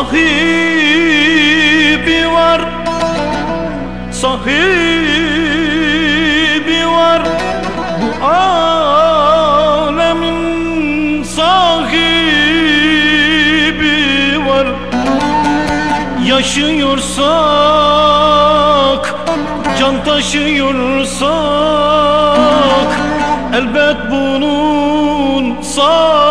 sahibi var. Sahibi var. Bu alemin sahibi var. Yaşıyorsak Can taşıyorsak Elbet bunun sahibi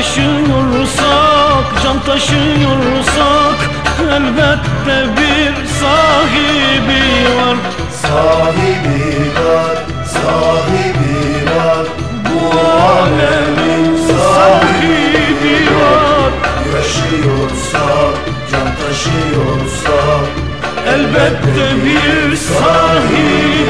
Yaşıyorsak, can taşıyorsak Elbette bir sahibi var. Sahibi var, sahibi var Bu alemin sahibi var. Yaşıyorsak, can taşıyorsak Elbette bir sahibi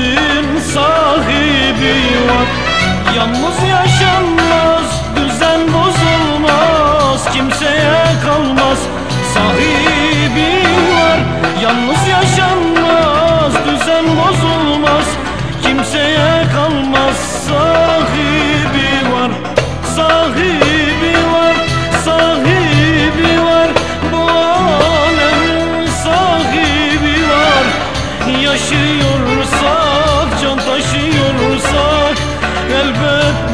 Nimetin sahibi var Yalnız yaşanmaz Düzen bozulmaz Kimseye kalmaz. Sahibi taşıyorsak elbet